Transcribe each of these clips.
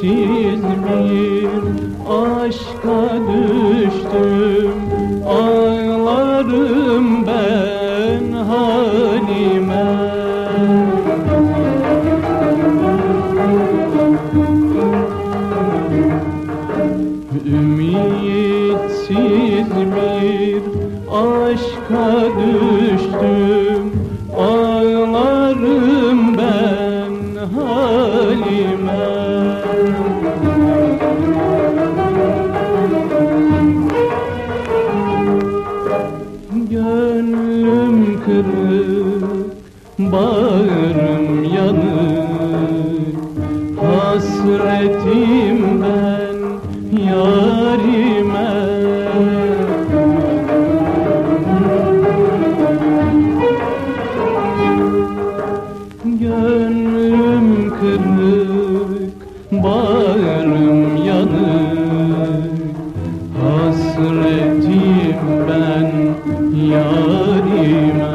sensiz bir aşka düştüm Ağlarım ben halime. Ümitsiz bir aşka düştüm Ağlarım ben Gönlüm kırık, bağrım yanık. Hasretim ben yarime. Gönlüm kırık, bağrım yanık. Hasretim ben yarime.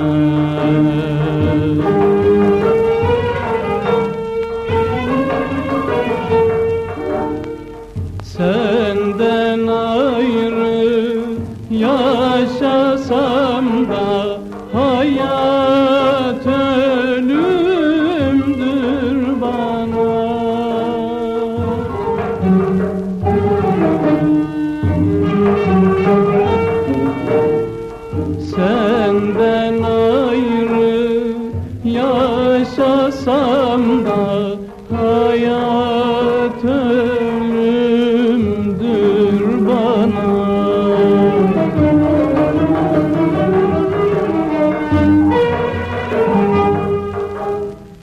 Senden ayrı yaşasam da hayat ölümdür bana.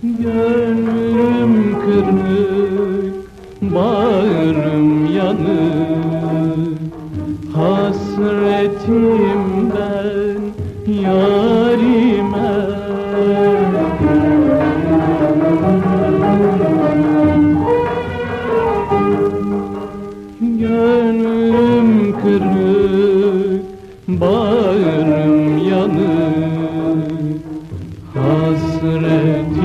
Gönlüm kırık, bağrım yanık. Hasretim ben kırık, bağrım yanık. Hasretim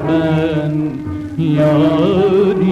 ben yarime